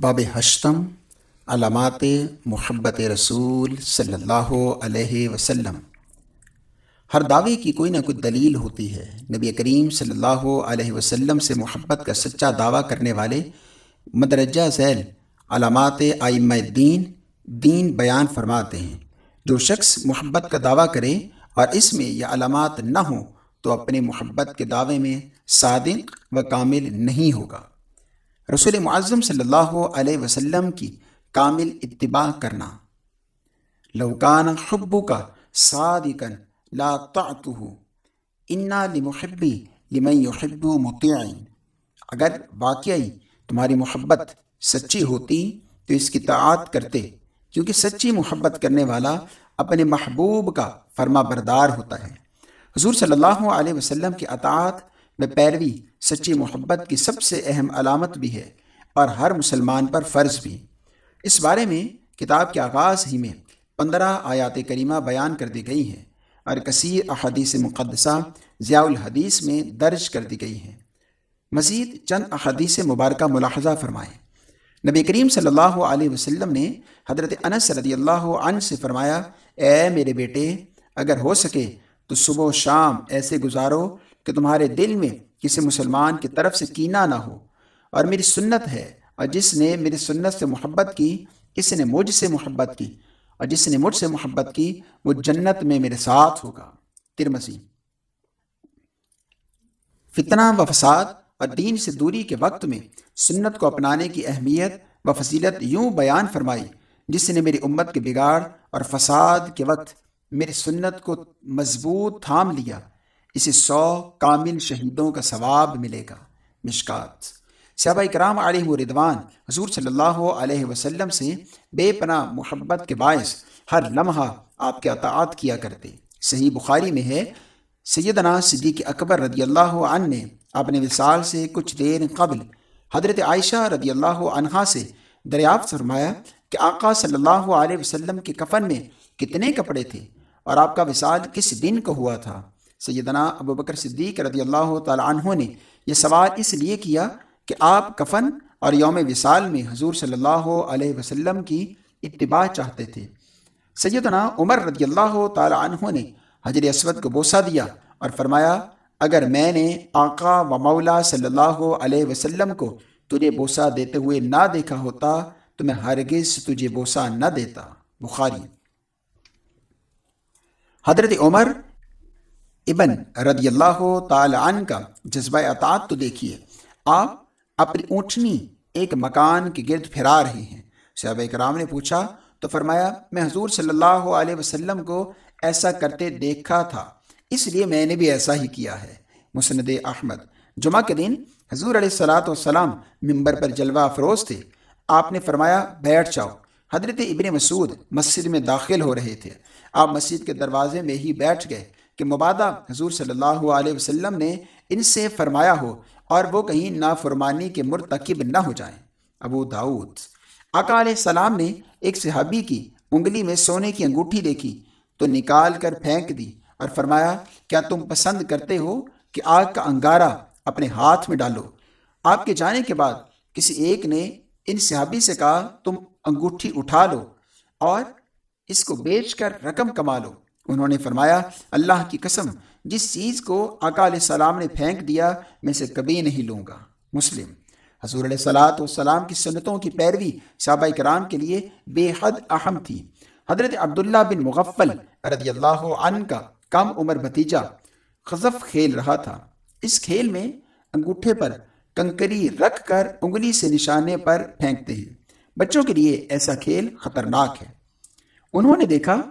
باب ہشتم، علامات محبت رسول صلی اللہ علیہ وسلم۔ ہر دعوے کی کوئی نہ کوئی دلیل ہوتی ہے۔ نبی کریم صلی اللہ علیہ وسلم سے محبت کا سچا دعویٰ کرنے والے مدرجہ ذیل علامات آئمہ دین دین بیان فرماتے ہیں۔ جو شخص محبت کا دعویٰ کرے اور اس میں یہ علامات نہ ہوں تو اپنے محبت کے دعوے میں صادق و کامل نہیں ہوگا۔ رسول معظم صلی اللہ علیہ وسلم کی کامل اتباع کرنا۔ لوکان حبو کا صادقن لا تعتہ انا لمحبی لمن يحب مطیعین اگر واقعی تمہاری محبت سچی ہوتی تو اس کی طاعت کرتے، کیونکہ سچی محبت کرنے والا اپنے محبوب کا فرما بردار ہوتا ہے۔ حضور صلی اللہ علیہ وسلم کی اطاعت میں پیروی سچی محبت کی سب سے اہم علامت بھی ہے اور ہر مسلمان پر فرض بھی۔ اس بارے میں کتاب کے آغاز ہی میں پندرہ آیات کریمہ بیان کر دی گئی ہیں اور کثیر احادیث مقدسہ ضیاء الحدیث میں درج کر دی گئی ہیں۔ مزید چند احادیث مبارکہ ملاحظہ فرمائیں۔ نبی کریم صلی اللہ علیہ وسلم نے حضرت انس رضی اللہ عنہ سے فرمایا، اے میرے بیٹے، اگر ہو سکے تو صبح و شام ایسے گزارو کہ تمہارے دل میں کسی مسلمان کی طرف سے کینہ نہ ہو اور میری سنت ہے اور جس نے میری سنت سے محبت کی، اس نے مجھ سے محبت کی اور جس نے مجھ سے محبت کی، وہ جنت میں میرے ساتھ ہوگا۔ ترمسی فتنہ و فساد اور دین سے دوری کے وقت میں سنت کو اپنانے کی اہمیت و فضیلت یوں بیان فرمائی، جس نے میری امت کے بگاڑ اور فساد کے وقت میری سنت کو مضبوط تھام لیا۔ اسے سو کامل شہیدوں کا ثواب ملے گا۔ مشکات۔ صحابہ کرام علیہ ردوان حضور صلی اللہ علیہ وسلم سے بے پناہ محبت کے باعث ہر لمحہ آپ کے اطاعت کیا کرتے۔ صحیح بخاری میں ہے، سیدنا صدیق اکبر رضی اللہ عنہ نے اپنے وصال سے کچھ دیر قبل حضرت عائشہ رضی اللہ عنہا سے دریافت فرمایا کہ آقا صلی اللہ علیہ وسلم کے کفن میں کتنے کپڑے تھے اور آپ کا وصال کس دن کو ہوا تھا۔ سیدنا ابو بکر صدیق رضی اللہ تعالیٰ عنہ نے یہ سوال اس لیے کیا کہ آپ کفن اور یوم وصال میں حضور صلی اللہ علیہ وسلم کی اتباع چاہتے تھے۔ سیدنا عمر رضی اللہ تعالیٰ عنہ نے حجر اسود کو بوسہ دیا اور فرمایا، اگر میں نے آقا و مولا صلی اللہ علیہ وسلم کو تجھے بوسہ دیتے ہوئے نہ دیکھا ہوتا، تو میں ہرگز تجھے بوسہ نہ دیتا۔ بخاری۔ حضرت عمر ابن رضی اللہ تعالی عنہ کا جذبہ اطاعت تو دیکھیے، آپ اپنی اونٹنی ایک مکان کے گرد پھرا رہے ہیں۔ صحابہ کرام نے پوچھا، تو فرمایا، میں حضور صلی اللہ علیہ وسلم کو ایسا کرتے دیکھا تھا، اس لیے میں نے بھی ایسا ہی کیا ہے۔ مسند احمد، جمعہ کے دن حضور علیہ السلاۃ والسلام ممبر پر جلوہ افروز تھے۔ آپ نے فرمایا، بیٹھ جاؤ۔ حضرت ابن مسعود مسجد میں داخل ہو رہے تھے۔ آپ مسجد کے دروازے میں ہی بیٹھ گئے۔ کہ مبادہ حضور صلی اللہ علیہ وسلم نے ان سے فرمایا ہو اور وہ کہیں نافرمانی کے مرتکب نہ ہو جائیں۔ ابو داود آقا علیہ السلام نے ایک صحابی کی انگلی میں سونے کی انگوٹھی دیکھی، تو نکال کر پھینک دی اور فرمایا، کیا تم پسند کرتے ہو کہ آگ کا انگارہ اپنے ہاتھ میں ڈالو؟ آپ کے جانے کے بعد کسی ایک نے ان صحابی سے کہا، تم انگوٹھی اٹھا لو اور اس کو بیچ کر رقم کما لو۔ انہوں نے فرمایا، اللہ کی قسم، جس چیز کو آقا علیہ السلام نے پھینک دیا، میں سے کبھی نہیں لوں گا۔ مسلم، حضور علیہ السلاۃ والسلام کی سنتوں کی پیروی صحابہ کرام کے لیے بے حد اہم تھی۔ حضرت عبداللہ بن مغفل رضی اللہ عنہ کا کم عمر بھتیجا خزف کھیل رہا تھا۔ اس کھیل میں انگوٹھے پر کنکری رکھ کر انگلی سے نشانے پر پھینکتے ہیں۔ بچوں کے لیے ایسا کھیل خطرناک ہے۔ انہوں نے دیکھا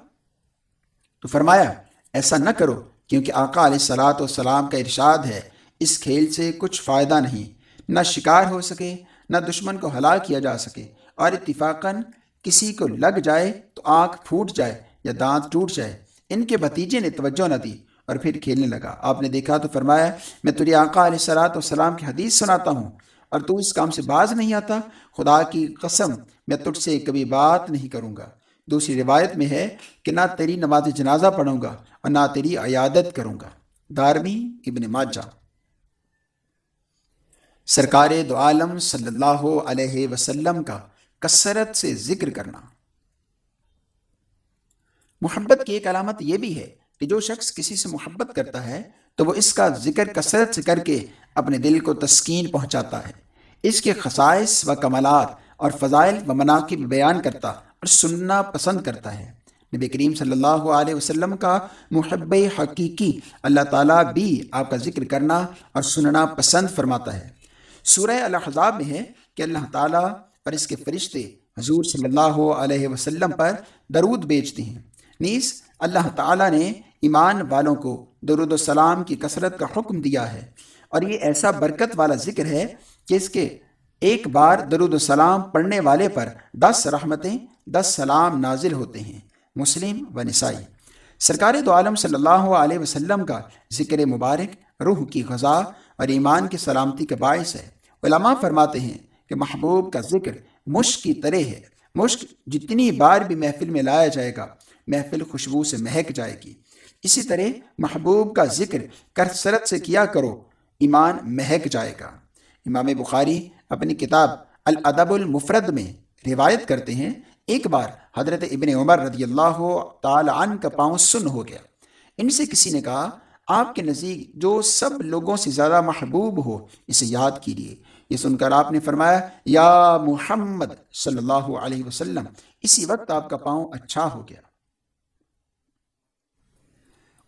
تو فرمایا، ایسا نہ کرو کیونکہ آقا علیہ السلاۃ والسلام کا ارشاد ہے، اس کھیل سے کچھ فائدہ نہیں، نہ شکار ہو سکے، نہ دشمن کو ہلاک کیا جا سکے، اور اتفاقاً کسی کو لگ جائے تو آنکھ پھوٹ جائے یا دانت ٹوٹ جائے، ان کے بھتیجے نے توجہ نہ دی اور پھر کھیلنے لگا۔ آپ نے دیکھا تو فرمایا، میں تجھے آقا علیہ السلاۃ والسلام کی حدیث سناتا ہوں، اور تو اس کام سے باز نہیں آتا؟ خدا کی قسم، میں تجھ سے کبھی بات نہیں کروں گا۔ دوسری روایت میں ہے کہ نہ تیری نماز جنازہ پڑھوں گا اور نہ تیری عیادت کروں گا۔ دارمی ابن ماجہ۔ سرکار دو عالم صلی اللہ علیہ وسلم کا کثرت سے ذکر کرنا۔ محبت کی ایک علامت یہ بھی ہے کہ جو شخص کسی سے محبت کرتا ہے تو وہ اس کا ذکر کثرت سے کر کے اپنے دل کو تسکین پہنچاتا ہے۔ اس کے خصائص و کمالات اور فضائل و مناقب بیان کرتا اور سننا پسند کرتا ہے۔ نبی کریم صلی اللہ علیہ وسلم کا محب حقیقی اللہ تعالیٰ بھی آپ کا ذکر کرنا اور سننا پسند فرماتا ہے۔ سورہ الحضاب میں ہے کہ اللہ تعالیٰ اور اس کے فرشتے حضور صلی اللہ علیہ وسلم پر درود بیچتے ہیں۔ نیز اللہ تعالیٰ نے ایمان والوں کو درود و سلام کی کثرت کا حکم دیا ہے۔ اور یہ ایسا برکت والا ذکر ہے کہ اس کے ایک بار درود و سلام پڑھنے والے پر دس رحمتیں، دس سلام نازل ہوتے ہیں، مسلم و نسائی۔ سرکار دو عالم صلی اللہ علیہ وسلم کا ذکر مبارک، روح کی غذا اور ایمان کی سلامتی کا باعث ہے۔ علماء فرماتے ہیں کہ محبوب کا ذکر مشق کی طرح ہے۔ مشق جتنی بار بھی محفل میں لایا جائے گا، محفل خوشبو سے مہک جائے گی۔ اسی طرح محبوب کا ذکر کرسرت سے کیا کرو، ایمان مہک جائے گا۔ امام بخاری اپنی کتاب الادب المفرد میں روایت کرتے ہیں، ایک بار حضرت ابن عمر رضی اللہ تعالی عنہ کا پاؤں سن ہو گیا۔ ان سے کسی نے کہا، آپ کے نزدیک جو سب لوگوں سے زیادہ محبوب ہو، اسے یاد کیجیے یہ سن کر آپ نے فرمایا، یا محمد صلی اللہ علیہ وسلم، اسی وقت آپ کا پاؤں اچھا ہو گیا۔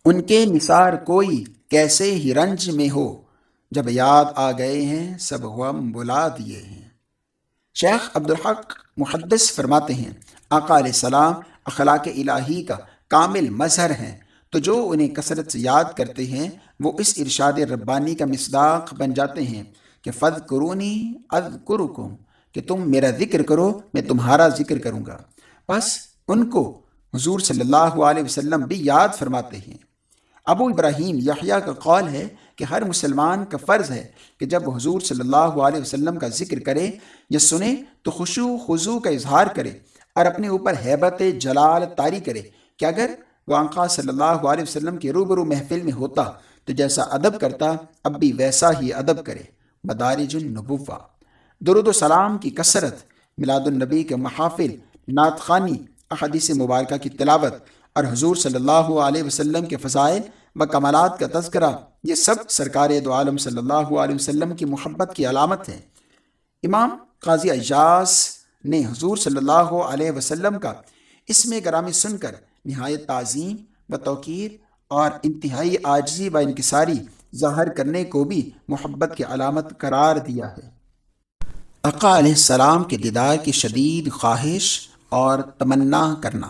ان کے نثار کوئی کیسے ہی رنج میں ہو جب یاد آ گئے ہیں، سب غم بلا دیے ہیں۔ شیخ عبدالحق محدث فرماتے ہیں، آقا علیہ السلام اخلاق الہی کا کامل مظہر ہیں۔ تو جو انہیں کثرت سے یاد کرتے ہیں، وہ اس ارشاد ربانی کا مصداق بن جاتے ہیں کہ فض قرونی اد کہ تم میرا ذکر کرو، میں تمہارا ذکر کروں گا۔ بس ان کو حضور صلی اللہ علیہ وسلم بھی یاد فرماتے ہیں۔ ابو ابراہیم یحییٰ کا قول ہے کہ ہر مسلمان کا فرض ہے کہ جب حضور صلی اللہ علیہ وسلم کا ذکر کرے یا سنے تو خوشو خضو کا اظہار کرے اور اپنے اوپر حیبت جلال، طاری کرے کہ اگر وہ آنقا صلی اللہ علیہ وسلم کے روبرو محفل میں ہوتا تو جیسا ادب کرتا اب بھی ویسا ہی ادب کرے۔ مدارج النبوہ۔ درود و سلام کی کثرت، میلاد النبی کے محافل، نعت خانی احادیث مبارکہ کی تلاوت اور حضور صلی اللہ علیہ وسلم کے فضائل و کمالات کا تذکرہ یہ سب سرکار دو عالم صلی اللہ علیہ وسلم کی محبت کی علامت ہے۔ امام قاضی اجاز نے حضور صلی اللہ علیہ وسلم کا اس میں گرامی سن کر نہایت تعظیم و توقیر اور انتہائی عاجزی و انکساری ظاہر کرنے کو بھی محبت کی علامت قرار دیا ہے۔ اقا علیہ السلام کے دیدار کی شدید خواہش اور تمنا کرنا۔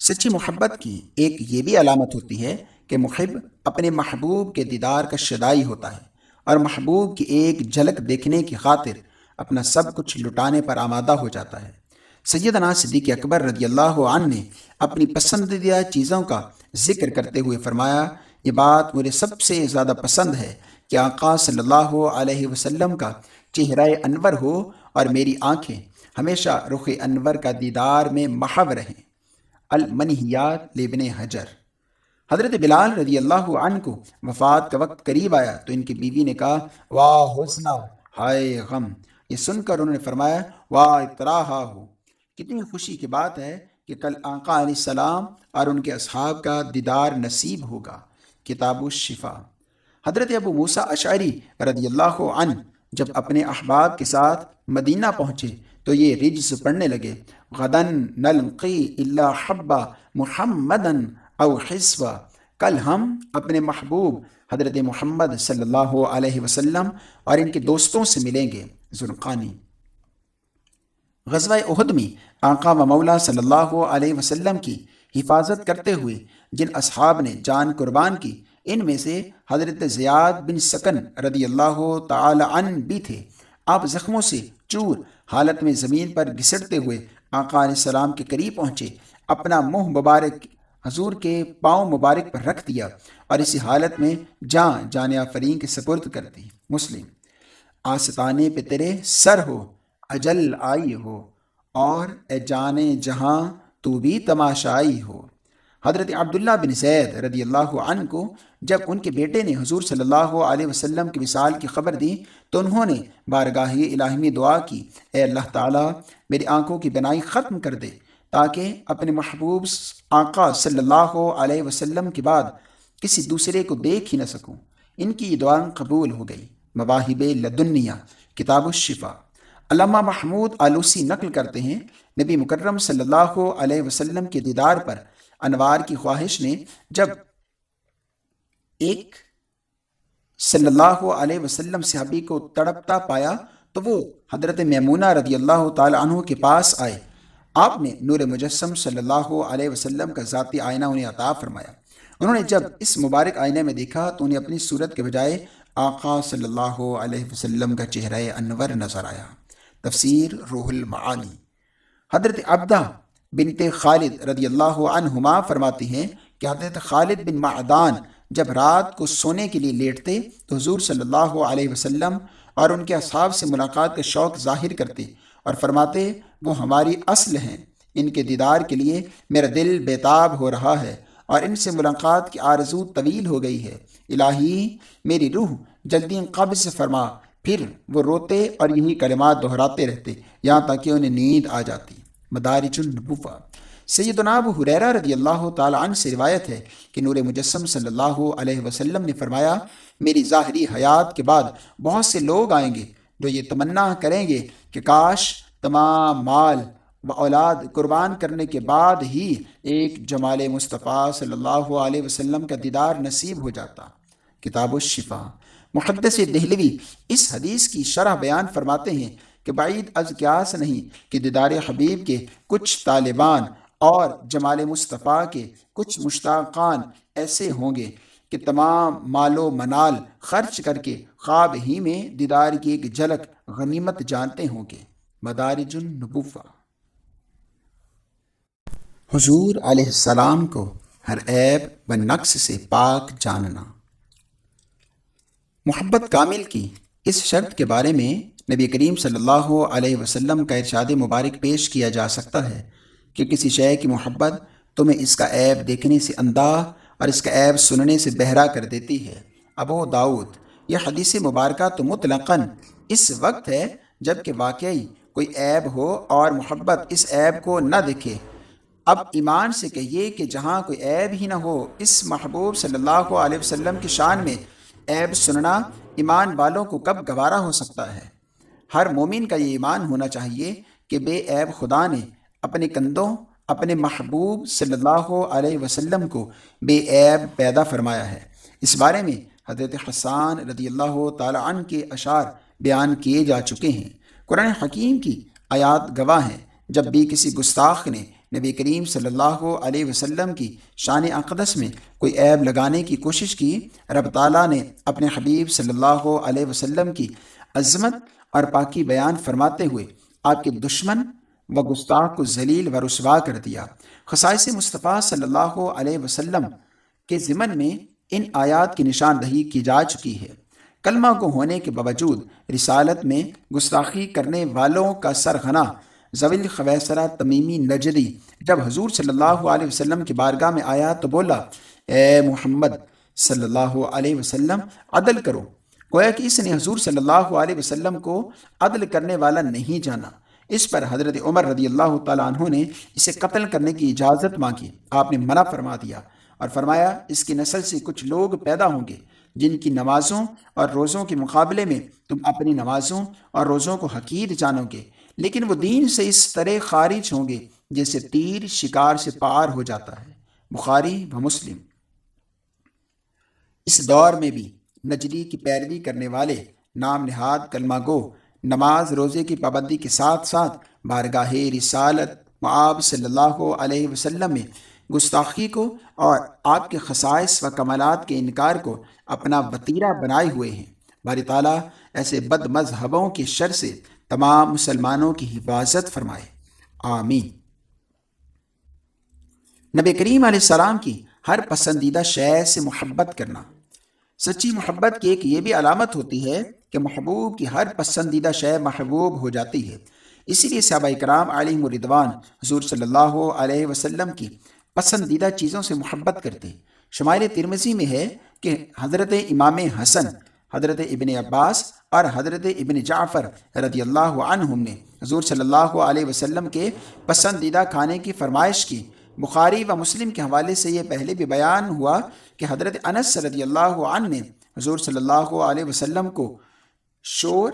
سچی محبت کی ایک یہ بھی علامت ہوتی ہے کہ محب اپنے محبوب کے دیدار کا شدائی ہوتا ہے اور محبوب کی ایک جھلک دیکھنے کی خاطر اپنا سب کچھ لٹانے پر آمادہ ہو جاتا ہے۔ سیدنا صدیق اکبر رضی اللہ عنہ نے اپنی پسندیدہ چیزوں کا ذکر کرتے ہوئے فرمایا، یہ بات مجھے سب سے زیادہ پسند ہے کہ آقا صلی اللہ علیہ وسلم کا چہرہ انور ہو اور میری آنکھیں ہمیشہ رخ انور کا دیدار میں محو رہیں۔ المنحیات لبن حجر۔ حضرت بلال رضی اللہ عنہ کو وفات کا وقت قریب آیا تو ان کی بیوی نے کہا، واہ، حسنہ، ہائے غم۔ یہ سن کر انہوں نے فرمایا، واہ اطراح ہو۔ کتنی خوشی کی بات ہے کہ کل آقا علیہ السلام اور ان کے اصحاب کا دیدار نصیب ہوگا۔ کتاب الشفا۔ حضرت ابو موسیٰ اشعری رضی اللہ عنہ جب اپنے احباب کے ساتھ مدینہ پہنچے تو یہ رجز پڑھنے لگے، غدن نلقی اللہ حبا محمدن او حسوا کل ہم اپنے محبوب حضرت محمد صلی اللہ علیہ وسلم اور ان کے دوستوں سے ملیں گے۔ ذرقانی غزوہ عہد میں آقا و مولا صلی اللہ علیہ وسلم کی حفاظت کرتے ہوئے جن اصحاب نے جان قربان کی، ان میں سے حضرت زیاد بن سکن رضی اللہ تعالی عنہ بھی تھے۔ آپ زخموں سے چور حالت میں زمین پر گھسٹتے ہوئے آقا علیہ السلام کے قریب پہنچے۔ اپنا منہ مبارک حضور کے پاؤں مبارک پر رکھ دیا اور اسی حالت میں جان جان آفرین کے سپرد کر دی مسلم، آستانے پہ تیرے سر ہو، اجل آئی ہو، اور اے جانے جہاں تو بھی تماشائی ہو۔ حضرت عبداللہ بن زید رضی اللہ عنہ کو جب ان کے بیٹے نے حضور صلی اللہ علیہ وسلم کی وصال کی خبر دی، تو انہوں نے بارگاہ الہمی دعا کی، اے اللہ تعالیٰ، میری آنکھوں کی بنائی ختم کر دے۔ تاکہ اپنے محبوب آقا صلی اللہ علیہ وسلم کے بعد کسی دوسرے کو دیکھ ہی نہ سکوں۔ ان کی یہ دعا قبول ہو گئی مواہب لدنیا کتاب الشفا علامہ محمود آلوسی نقل کرتے ہیں، نبی مکرم صلی اللہ علیہ وسلم کے دیدار پر انوار کی خواہش نے جب ایک صلی اللہ علیہ وسلم صحابی کو تڑپتا پایا تو وہ حضرت میمونہ رضی اللہ تعالی عنہ کے پاس آئے۔ آپ نے نور مجسم صلی اللہ علیہ وسلم کا ذاتی آئینہ انہیں عطا فرمایا۔ انہوں نے جب اس مبارک آئینے میں دیکھا تو انہیں اپنی صورت کے بجائے آقا صلی اللہ علیہ وسلم کا چہرہ انور نظر آیا۔ تفسیر روح المعانی۔ حضرت عبدہ بنت خالد رضی اللہ عنہما فرماتی ہیں کہ حضرت خالد بن معدان جب رات کو سونے کے لیے لیٹتے تو حضور صلی اللہ علیہ وسلم اور ان کے اصحاب سے ملاقات کا شوق ظاہر کرتے۔ اور فرماتے وہ ہماری اصل ہیں، ان کے دیدار کے لیے میرا دل بیتاب ہو رہا ہے اور ان سے ملاقات کی آرزو طویل ہو گئی ہے۔ الہی، میری روح جلدی قبض فرما، پھر وہ روتے اور یہی کلمات دہراتے رہتے، یہاں تک کہ انہیں نیند آ جاتی۔ مدارج النبوہ۔ سیدنا ابو حریرہ رضی اللہ تعالی عنہ سے روایت ہے کہ نور مجسم صلی اللہ علیہ وسلم نے فرمایا، میری ظاہری حیات کے بعد بہت سے لوگ آئیں گے جو یہ تمنا کریں گے کہ کاش تمام مال و اولاد قربان کرنے کے بعد ہی ایک جمال مصطفیٰ صلی اللہ علیہ وسلم کا دیدار نصیب ہو جاتا۔ کتاب الشفا محدث دہلوی اس حدیث کی شرح بیان فرماتے ہیں کہ بعید از کیاس نہیں کہ دیدار حبیب کے کچھ طالبان اور جمال مصطفیٰ کے کچھ مشتاقان ایسے ہوں گے کہ تمام مال و منال خرچ کر کے خواب ہی میں دیدار کی ایک جھلک غنیمت جانتے ہوں گے۔ مدارج النبوہ۔ حضور علیہ السلام کو ہر عیب و نقص سے پاک جاننا۔ محبت کامل کی اس شرط کے بارے میں نبی کریم صلی اللہ علیہ وسلم کا ارشاد مبارک پیش کیا جا سکتا ہے کہ کسی شے کی محبت تمہیں اس کا عیب دیکھنے سے اندھا اور اس کا عیب سننے سے بہرا کر دیتی ہے۔ ابو داود یہ حدیث مبارکہ تو مطلقاً اس وقت ہے جبکہ واقعی کوئی عیب ہو اور محبت اس عیب کو نہ دیکھے۔ اب ایمان سے کہیے کہ جہاں کوئی عیب ہی نہ ہو، اس محبوب صلی اللہ علیہ وسلم کی شان میں عیب سننا ایمان والوں کو کب گوارا ہو سکتا ہے۔ ہر مومن کا یہ ایمان ہونا چاہیے کہ بے عیب خدا نے اپنے کندھوں اپنے محبوب صلی اللہ علیہ وسلم کو بے عیب پیدا فرمایا ہے۔ اس بارے میں حضرت حسان رضی اللہ تعالی عنہ کے اشعار بیان کیے جا چکے ہیں۔ قرآن حکیم کی آیات گواہ ہیں۔ جب بھی کسی گستاخ نے نبی کریم صلی اللہ علیہ وسلم کی شان اقدس میں کوئی عیب لگانے کی کوشش کی، رب تعالیٰ نے اپنے حبیب صلی اللہ علیہ وسلم کی عظمت اور پاکی بیان فرماتے ہوئے آپ کے دشمن و گستاخ کو ذلیل و رسوا کر دیا۔ خصائص مصطفیٰ صلی اللہ علیہ وسلم کے ضمن میں ان آیات کی نشاندہی کی جا چکی ہے۔ کلمہ کو ہونے کے باوجود رسالت میں گستاخی کرنے والوں کا سرغنا زویل خویسرہ تمیمی نجدی جب حضور صلی اللہ علیہ وسلم کی بارگاہ میں آیا تو بولا، اے محمد صلی اللہ علیہ وسلم، عدل کرو۔ گویا کہ اس نے حضور صلی اللہ علیہ وسلم کو عدل کرنے والا نہیں جانا۔ اس پر حضرت عمر رضی اللہ تعالیٰ عنہ نے اسے قتل کرنے کی اجازت مانگی۔ آپ نے منع فرما دیا اور فرمایا، اس کی نسل سے کچھ لوگ پیدا ہوں گے، جن کی نمازوں اور روزوں کے مقابلے میں تم اپنی نمازوں اور روزوں کو حقیر جانو گے، لیکن وہ دین سے اس طرح خارج ہوں گے جیسے تیر شکار سے پار ہو جاتا ہے۔ بخاری و مسلم۔ اس دور میں بھی نجری کی پیروی کرنے والے نام نہاد کلمہ گو نماز روزے کی پابندی کے ساتھ ساتھ بارگاہ رسالت معاب صلی اللہ علیہ وسلم میں گستاخی کو اور آپ کے خصائص و کمالات کے انکار کو اپنا وطیرہ بنائے ہوئے ہیں۔ باری تعالیٰ ایسے بد مذہبوں کے شر سے تمام مسلمانوں کی حفاظت فرمائے۔ آمین۔ نبی کریم علیہ السلام کی ہر پسندیدہ شے سے محبت کرنا۔ سچی محبت کی ایک یہ بھی علامت ہوتی ہے کہ محبوب کی ہر پسندیدہ شے محبوب ہو جاتی ہے۔ اسی لیے صحابہ کرام علیہ مردوان حضور صلی اللہ علیہ وسلم کی پسندیدہ چیزوں سے محبت کرتے شمائل ترمزی میں ہے کہ حضرت امام حسن، حضرت ابن عباس اور حضرت ابن جعفر رضی اللہ عنہم نے حضور صلی اللہ علیہ وسلم کے پسندیدہ کھانے کی فرمائش کی۔ بخاری و مسلم کے حوالے سے یہ پہلے بھی بیان ہوا کہ حضرت انس رضی اللہ عنہ نے حضور صلی اللہ علیہ وسلم کو شور،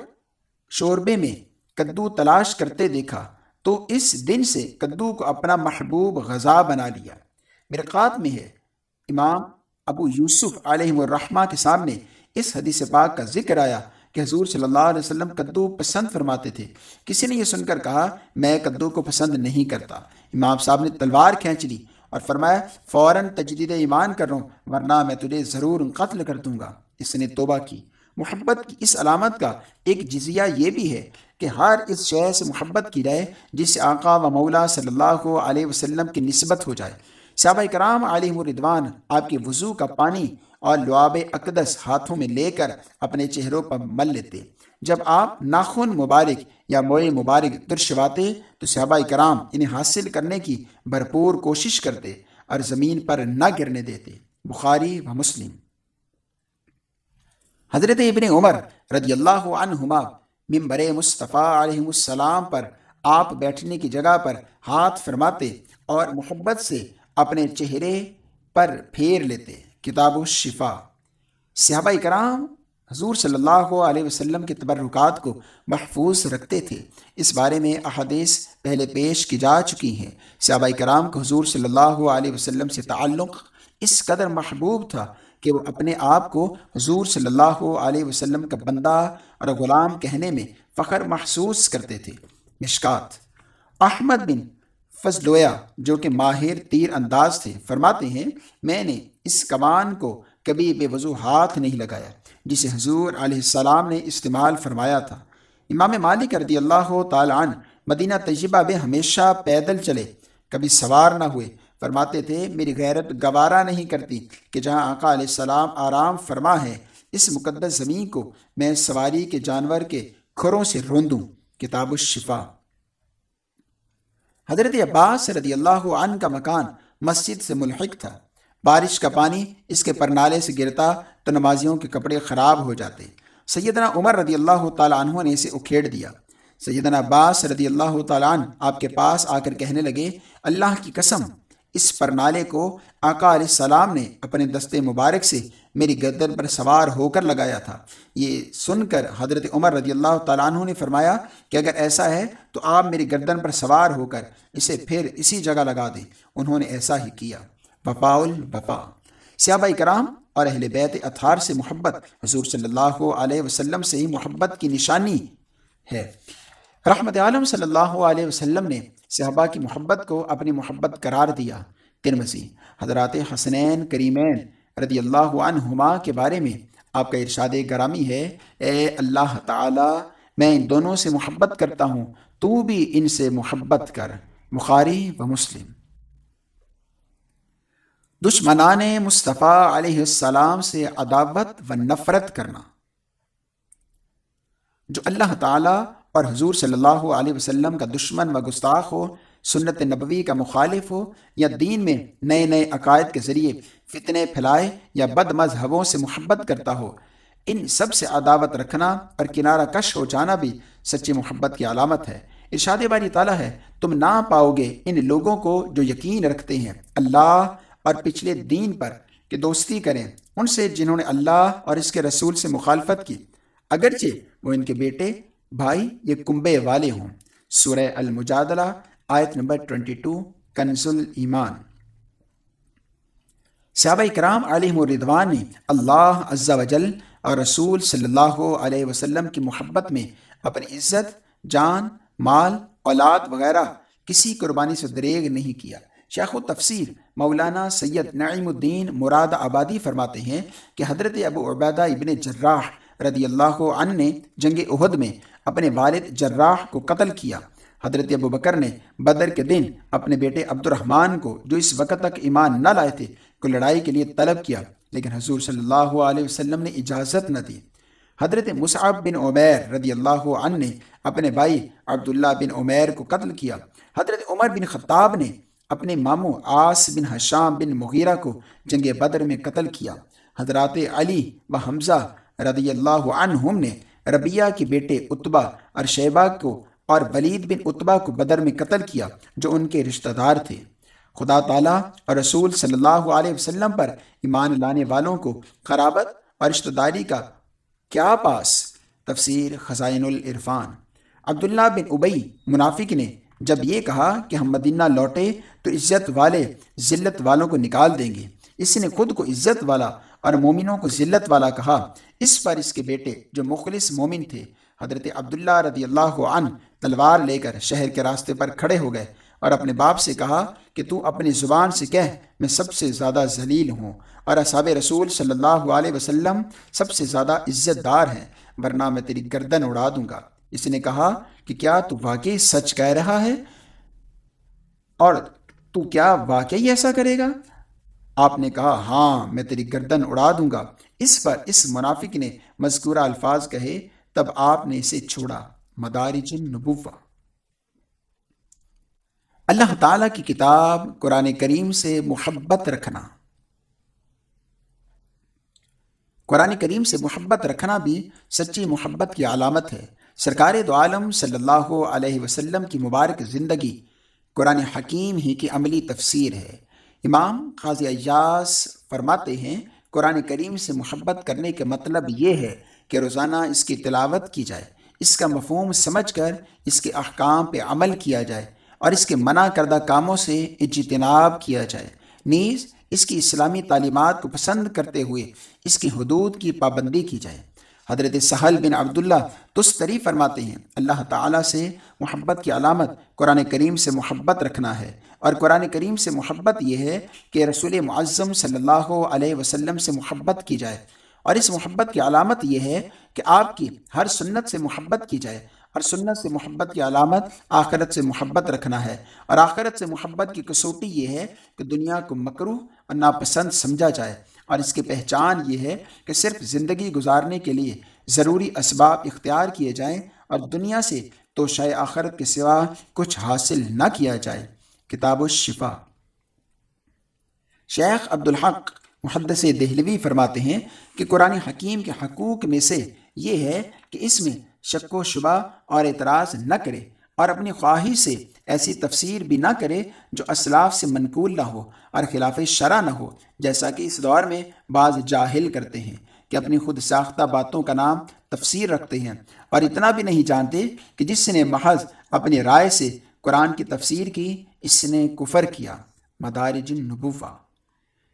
شوربے میں کدو تلاش کرتے دیکھا تو اس دن سے کدو کو اپنا محبوب غذا بنا لیا۔ مرقات میں ہے۔ امام ابو یوسف علیہ الرحمہ کے سامنے اس حدیث پاک کا ذکر آیا کہ حضور صلی اللہ علیہ وسلم کدو پسند فرماتے تھے۔ کسی نے یہ سن کر کہا، میں کدو کو پسند نہیں کرتا۔ امام صاحب نے تلوار کھینچ لی اور فرمایا، فوراً تجدید ایمان کر رہا ہوں ورنہ میں تجھے ضرور قتل کر دوں گا۔ اس نے توبہ کی۔ محبت کی اس علامت کا ایک جزیہ یہ بھی ہے کہ ہر اس شے سے محبت کی جائے جس سے آقا و مولا صلی اللہ علیہ وسلم کی نسبت ہو جائے۔ صحابہ کرام علیہ مردوان آپ کے وضو کا پانی اور لعاب اقدس ہاتھوں میں لے کر اپنے چہروں پر مل لیتے۔ جب آپ ناخن مبارک یا موئے مبارک درشواتے، تو صحابہ کرام انہیں حاصل کرنے کی بھرپور کوشش کرتے اور زمین پر نہ گرنے دیتے۔ بخاری و مسلم۔ حضرت ابن عمر رضی اللہ عنہما ممبر مصطفیٰ علیہ السلام پر آپ بیٹھنے کی جگہ پر ہاتھ فرماتے اور محبت سے اپنے چہرے پر پھیر لیتے۔ کتاب و شفا صحابہ کرام حضور صلی اللہ علیہ وسلم کے تبرکات کو محفوظ رکھتے تھے۔ اس بارے میں احادیث پہلے پیش کی جا چکی ہیں۔ صحابہ کرام کو حضور صلی اللہ علیہ وسلم سے تعلق اس قدر محبوب تھا کہ وہ اپنے آپ کو حضور صلی اللہ علیہ وسلم کا بندہ اور غلام کہنے میں فخر محسوس کرتے تھے۔ مشکات۔ احمد بن فضلویا جو کہ ماہر تیر انداز تھے، فرماتے ہیں، میں نے اس کمان کو کبھی بے وضو ہاتھ نہیں لگایا، جسے حضور علیہ السلام نے استعمال فرمایا تھا۔ امام مالک رضی اللہ تعالیٰ عنہ مدینہ تجربہ میں ہمیشہ پیدل چلے، کبھی سوار نہ ہوئے فرماتے تھے، میری غیرت گوارا نہیں کرتی کہ جہاں آقا علیہ السلام آرام فرما ہے، اس مقدس زمین کو میں سواری کے جانور کے کھروں سے روندوں۔ کتاب الشفا۔ حضرت عباس رضی اللہ عنہ کا مکان مسجد سے ملحق تھا۔ بارش کا پانی اس کے پرنالے سے گرتا تو نمازیوں کے کپڑے خراب ہو جاتے۔ سیدنا عمر رضی اللہ تعالیٰ عنہ نے اسے اکھیڑ دیا۔ سیدنا عباس رضی اللہ تعالیٰ عنہ آپ کے پاس آ کر کہنے لگے، اللہ کی قسم اس پرنالے کو آقا علیہ السلام نے اپنے دستے مبارک سے میری گردن پر سوار ہو کر لگایا تھا۔ یہ سن کر حضرت عمر رضی اللہ تعالیٰ عنہ نے فرمایا کہ اگر ایسا ہے تو آپ میری گردن پر سوار ہو کر اسے پھر اسی جگہ لگا دیں۔ انہوں نے ایسا ہی کیا۔ وفا الوفا سیابہ کرام اور اہل بیت اطہار سے محبت، حضور صلی اللہ علیہ وسلم سے ہی محبت کی نشانی ہے۔ رحمت عالم صلی اللہ علیہ وسلم نے صحابہ کی محبت کو اپنی محبت قرار دیا۔ ترمسی حضرات حسنین کریمین رضی اللہ عنہما کے بارے میں آپ کا ارشاد گرامی ہے، اے اللہ تعالی، میں ان دونوں سے محبت کرتا ہوں، تو بھی ان سے محبت کر۔ بخاری و مسلم۔ دشمنان مصطفیٰ علیہ السلام سے عداوت و نفرت کرنا۔ جو اللہ تعالیٰ اور حضور صلی اللہ علیہ وسلم کا دشمن و گستاخ ہو، سنت نبوی کا مخالف ہو، یا دین میں نئے نئے عقائد کے ذریعے فتنے پھیلائے یا بد مذہبوں سے محبت کرتا ہو۔ ان سب سے عداوت رکھنا اور کنارہ کش ہو جانا بھی سچی محبت کی علامت ہے۔ ارشاد باری تعالیٰ ہے، تم نہ پاؤ گے ان لوگوں کو جو یقین رکھتے ہیں۔ اللہ اور پچھلے دین پر کہ دوستی کریں، ان سے جنہوں نے اللہ اور اس کے رسول سے مخالفت کی۔ اگرچہ وہ ان کے بیٹے بھائی، یہ کنبے والے ہوں۔ سورہ المجادلہ، آیت نمبر 22 کنز ایمان۔ صحابہ کرام علیہ مردوان نے اللہ عز و جل اور رسول صلی اللہ علیہ وسلم کی محبت میں اپنی عزت، جان، مال، اولاد وغیرہ کسی قربانی سے دریغ نہیں کیا۔ شیخ و تفسیر مولانا سید نعیم الدین مراد آبادی فرماتے ہیں کہ حضرت ابو عبیدہ ابن جراح رضی اللہ عنہ نے جنگ عہد میں اپنے والد جراح کو قتل کیا۔ حضرت ابو بکر نے بدر کے دن اپنے بیٹے عبد الرحمن کو، جو اس وقت تک ایمان نہ لائے تھے، کو لڑائی کے لیے طلب کیا، لیکن حضور صلی اللہ علیہ وسلم نے اجازت نہ دی۔ حضرت مصعب بن عمیر رضی اللہ عنہ نے اپنے بھائی عبداللہ بن عمیر کو قتل کیا۔ حضرت عمر بن خطاب نے اپنے ماموں آس بن حشام بن مغیرہ کو جنگ بدر میں قتل کیا۔ حضرات علی و حمزہ رضی اللہ عنہم نے ربیہ کے بیٹے اتبا اور شیبہ کو اور ولید بن اتبا کو بدر میں قتل کیا جو ان کے رشتہ دار تھے۔ خدا تعالیٰ اور رسول صلی اللہ علیہ وسلم پر ایمان لانے والوں کو خرابت اور رشتہ داری کا کیا پاس؟ تفسیر خزائن العرفان۔ عبداللہ بن ابئی منافق نے جب یہ کہا کہ ہم مدینہ لوٹے تو عزت والے ذلت والوں کو نکال دیں گے۔ اس نے خود کو عزت والا اور مومنوں کو ذلت والا کہا، اس پر اس کے بیٹے جو مخلص مومن تھے، حضرت عبداللہ رضی اللہ عنہ تلوار لے کر شہر کے راستے پر کھڑے ہو گئے اور اپنے باپ سے کہا کہ تو اپنی زبان سے کہہ، میں سب سے زیادہ ذلیل ہوں اور اصحاب رسول صلی اللہ علیہ وسلم سب سے زیادہ عزت دار ہیں، ورنہ میں تیری گردن اڑا دوں گا۔ اس نے کہا کہ کیا تو واقعی سچ کہہ رہا ہے؟ اور تو کیا واقعی ایسا کرے گا؟ آپ نے کہا ہاں میں تیری گردن اڑا دوں گا۔ اس پر اس منافق نے مذکورہ الفاظ کہے، تب آپ نے اسے چھوڑا۔ مدارج النبوہ۔ اللہ تعالیٰ کی کتاب قرآن کریم سے محبت رکھنا۔ قرآن کریم سے محبت رکھنا بھی سچی محبت کی علامت ہے۔ سرکار دو عالم صلی اللہ علیہ وسلم کی مبارک زندگی قرآن حکیم ہی کی عملی تفسیر ہے۔ امام قاضی ایاس فرماتے ہیں، قرآن کریم سے محبت کرنے کا مطلب یہ ہے کہ روزانہ اس کی تلاوت کی جائے، اس کا مفہوم سمجھ کر اس کے احکام پہ عمل کیا جائے اور اس کے منع کردہ کاموں سے اجتناب کیا جائے۔ نیز، اس کی اسلامی تعلیمات کو پسند کرتے ہوئے اس کی حدود کی پابندی کی جائے۔ حضرت سہل بن عبداللہ تستری فرماتے ہیں، اللہ تعالیٰ سے محبت کی علامت قرآن کریم سے محبت رکھنا ہے۔ اور قرآن کریم سے محبت یہ ہے کہ رسول معظم صلی اللہ علیہ وسلم سے محبت کی جائے۔ اور اس محبت کی علامت یہ ہے کہ آپ کی ہر سنت سے محبت کی جائے۔ اور سنت سے محبت کی علامت آخرت سے محبت رکھنا ہے۔ اور آخرت سے محبت کی کسوٹی یہ ہے کہ دنیا کو مکرو اور ناپسند سمجھا جائے۔ اور اس کی پہچان یہ ہے کہ صرف زندگی گزارنے کے لیے ضروری اسباب اختیار کیے جائیں اور دنیا سے تو شاہ آخرت کے سوا کچھ حاصل نہ کیا جائے۔ کتاب الشفا۔ شیخ عبدالحق محدث دہلوی فرماتے ہیں کہ قرآن حکیم کے حقوق میں سے یہ ہے کہ اس میں شک و شبہ اور اعتراض نہ کرے۔ اور اپنی خواہش سے ایسی تفسیر بھی نہ کرے جو اسلاف سے منقول نہ ہو اور خلاف شرع نہ ہو، جیسا کہ اس دور میں بعض جاہل کرتے ہیں کہ اپنی خود ساختہ باتوں کا نام تفسیر رکھتے ہیں۔ اور اتنا بھی نہیں جانتے کہ جس نے محض اپنی رائے سے قرآن کی تفسیر کی، اس نے کفر کیا۔ مدارج النبوہ۔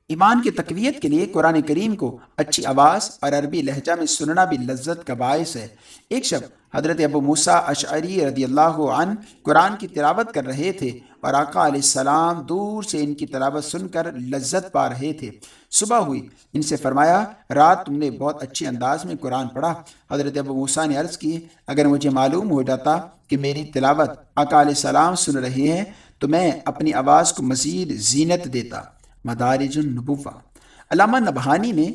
ایمان کی تقویت کے لیے قرآن کریم کو اچھی آواز اور عربی لہجہ میں سننا بھی لذت کا باعث ہے۔ ایک شب حضرت ابو موسیٰ اشعری رضی اللہ عنہ قرآن کی تلاوت کر رہے تھے اور آقا علیہ السلام دور سے ان کی تلاوت سن کر لذت پا رہے تھے۔ صبح ہوئی۔ ان سے فرمایا، رات تم نے بہت اچھی انداز میں قرآن پڑھا۔ حضرت ابو موسیٰ نے عرض کی، اگر مجھے معلوم ہو جاتا کہ میری تلاوت آقا علیہ السلام سن رہے ہیں، تو میں اپنی آواز کو مزید زینت دیتا۔ مدارج النبوہ علامہ نبہانی نے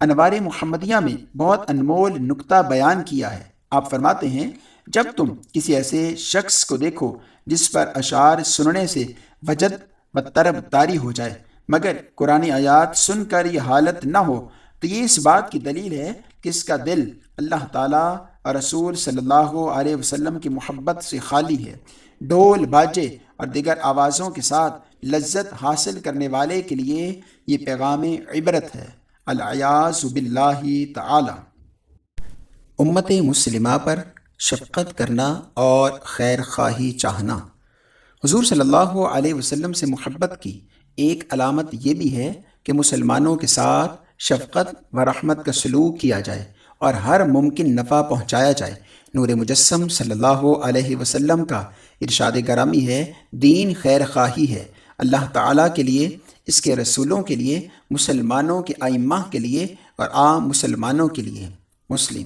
انوار محمدیہ میں بہت انمول نکتہ بیان کیا ہے۔ آپ فرماتے ہیں، جب تم کسی ایسے شخص کو دیکھو جس پر اشعار سننے سے وجد و طرب تاری ہو جائے، مگر قرآن آیات سن کر یہ حالت نہ ہو، تو یہ اس بات کی دلیل ہے کہ اس کا دل اللہ تعالیٰ اور رسول صلی اللہ علیہ وسلم کی محبت سے خالی ہے۔ ڈھول باجے اور دیگر آوازوں کے ساتھ لذت حاصل کرنے والے کے لیے یہ پیغام عبرت ہے۔ الیاز باللہ تعالی۔ امت مسلمہ پر شفقت کرنا اور خیر خواہی چاہنا۔ حضور صلی اللہ علیہ وسلم سے محبت کی ایک علامت یہ بھی ہے کہ مسلمانوں کے ساتھ شفقت و رحمت کا سلوک کیا جائے اور ہر ممکن نفع پہنچایا جائے۔ نور مجسم صلی اللہ علیہ وسلم کا ارشاد گرامی ہے، دین خیر خواہی ہے۔ اللہ تعالیٰ کے لیے، اس کے رسولوں کے لیے، مسلمانوں کے آئمہ کے لیے اور عام مسلمانوں کے لیے۔ مسلم۔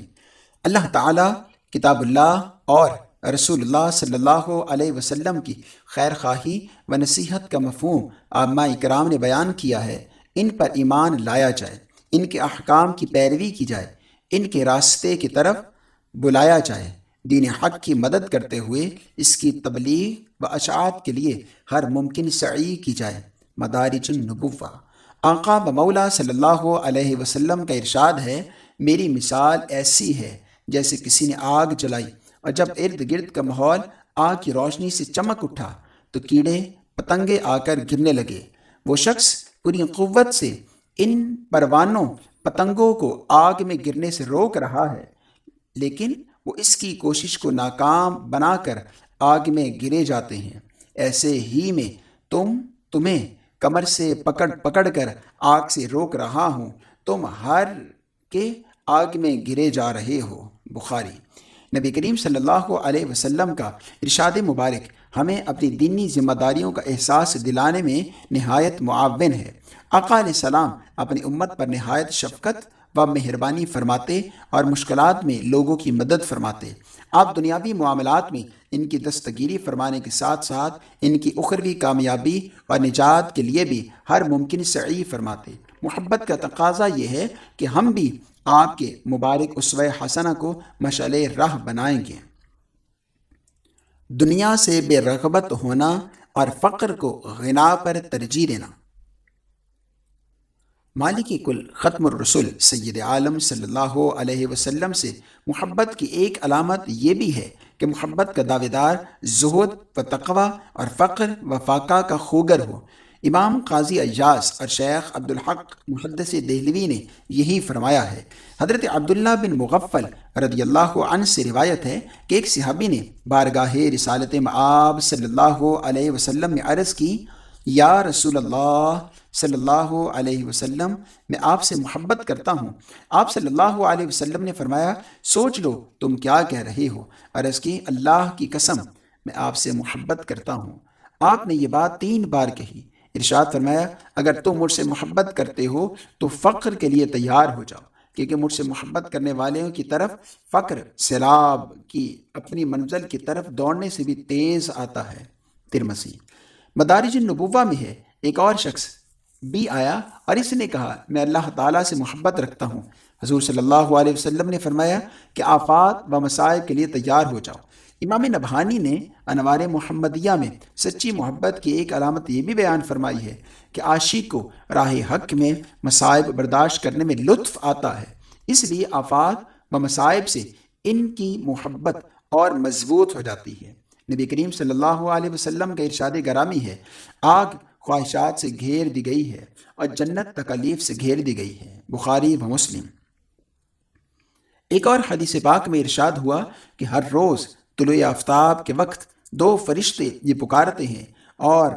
اللہ تعالیٰ کتاب اللہ اور رسول اللہ صلی اللہ علیہ وسلم کی خیر خواہی و نصیحت کا مفہوم عامہ اکرام نے بیان کیا ہے۔ ان پر ایمان لایا جائے، ان کے احکام کی پیروی کی جائے، ان کے راستے کی طرف بلایا جائے۔ دین حق کی مدد کرتے ہوئے اس کی تبلیغ و اشاعت کے لیے ہر ممکن سعی کی جائے۔ مدارج النبوہ۔ آقا مولا صلی اللہ علیہ وسلم کا ارشاد ہے، میری مثال ایسی ہے جیسے کسی نے آگ جلائی اور جب ارد گرد کا ماحول آگ کی روشنی سے چمک اٹھا تو کیڑے پتنگے آ کر گرنے لگے۔ وہ شخص پوری قوت سے ان پروانوں پتنگوں کو آگ میں گرنے سے روک رہا ہے، لیکن وہ اس کی کوشش کو ناکام بنا کر آگ میں گرے جاتے ہیں۔ ایسے ہی میں تم تمہیں کمر سے پکڑ پکڑ کر آگ سے روک رہا ہوں۔ تم ہر کے آگ میں گرے جا رہے ہو۔ بخاری۔ نبی کریم صلی اللہ علیہ وسلم کا ارشاد مبارک ہمیں اپنی دینی ذمہ داریوں کا احساس دلانے میں نہایت معاون ہے۔ آقا علیہ السلام اپنی امت پر نہایت شفقت و مہربانی فرماتے اور مشکلات میں لوگوں کی مدد فرماتے۔ آپ دنیاوی معاملات میں ان کی دستگیری فرمانے کے ساتھ ساتھ ان کی اخروی کامیابی اور نجات کے لیے بھی ہر ممکن سعی فرماتے۔ محبت کا تقاضا یہ ہے کہ ہم بھی آپ کے مبارک اسوہ حسنہ کو مشعل راہ بنائیں گے۔ دنیا سے بے رغبت ہونا اور فقر کو غنا پر ترجیح دینا۔ مالک کل ختم الرسول سید عالم صلی اللہ علیہ وسلم سے محبت کی ایک علامت یہ بھی ہے کہ محبت کا دعوے دار زہد و تقوی اور فقر و فاقہ کا خوگر ہو۔ امام قاضی ایاس اور شیخ عبدالحق محدث دہلوی نے یہی فرمایا ہے۔ حضرت عبداللہ بن مغفل رضی اللہ عنہ سے روایت ہے کہ ایک صحابی نے بارگاہ رسالت معاب صلی اللہ علیہ وسلم میں عرض کی، یا رسول اللہ صلی اللہ علیہ وسلم میں آپ سے محبت کرتا ہوں۔ آپ صلی اللہ علیہ وسلم نے فرمایا، سوچ لو تم کیا کہہ رہے ہو۔ عرض کی، اللہ کی قسم، میں آپ سے محبت کرتا ہوں۔ آپ نے یہ بات تین بار کہی۔ ارشاد فرمایا، اگر تم مجھ سے محبت کرتے ہو تو فقر کے لیے تیار ہو جاؤ، کیونکہ مجھ سے محبت کرنے والوں کی طرف فقر سیلاب کی اپنی منزل کی طرف دوڑنے سے بھی تیز آتا ہے۔ ترمسی مدارج النبوہ میں ہے۔ ایک اور شخص بھی آیا اور اس نے کہا، میں اللہ تعالیٰ سے محبت رکھتا ہوں۔ حضور صلی اللہ علیہ وسلم نے فرمایا کہ آفات و مسائل کے لیے تیار ہو جاؤ۔ امام نبھانی نے انوار محمدیہ میں سچی محبت کی ایک علامت یہ بھی بیان فرمائی ہے کہ عاشق کو راہ حق میں مصائب برداشت کرنے میں لطف آتا ہے۔ اس لیے آفات و مصائب سے ان کی محبت اور مضبوط ہو جاتی ہے۔ نبی کریم صلی اللہ علیہ وسلم کا ارشاد گرامی ہے، آگ خواہشات سے گھیر دی گئی ہے اور جنت تکلیف سے گھیر دی گئی ہے۔ بخاری و مسلم۔ ایک اور حدیث پاک میں ارشاد ہوا کہ ہر روز طلوع آفتاب کے وقت دو فرشتے یہ پکارتے ہیں اور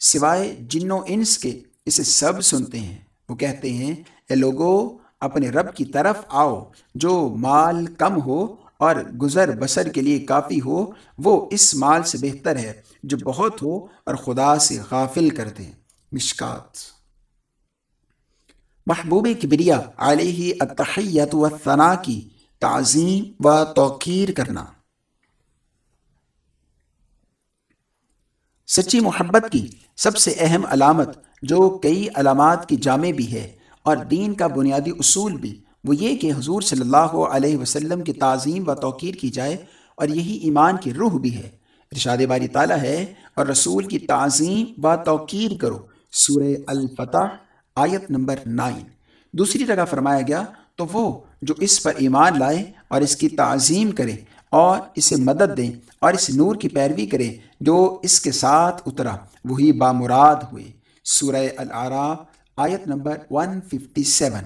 سوائے جن و انس کے اسے سب سنتے ہیں۔ وہ کہتے ہیں، اے لوگو، اپنے رب کی طرف آؤ۔ جو مال کم ہو اور گزر بسر کے لیے کافی ہو، وہ اس مال سے بہتر ہے۔ جو بہت ہو اور خدا سے غافل کر دے مشکات۔ محبوب کبریا علیہ التحیت و ثنا کی تعظیم و توقیر کرنا۔ سچی محبت کی سب سے اہم علامت جو کئی علامات کی جامع بھی ہے اور دین کا بنیادی اصول بھی وہ یہ کہ حضور صلی اللہ علیہ وسلم کی تعظیم و توقیر کی جائے اور یہی ایمان کی روح بھی ہے۔ ارشاد باری تعالیٰ ہے اور رسول کی تعظیم و توقیر کرو۔ سورہ الفتح، آیت نمبر نائن۔ دوسری جگہ فرمایا گیا، تو وہ جو اس پر ایمان لائے اور اس کی تعظیم کرے اور اسے مدد دیں اور اس نور کی پیروی کرے جو اس کے ساتھ اترا، وہی بامراد ہوئے۔ سورہ العراف، آیت نمبر 157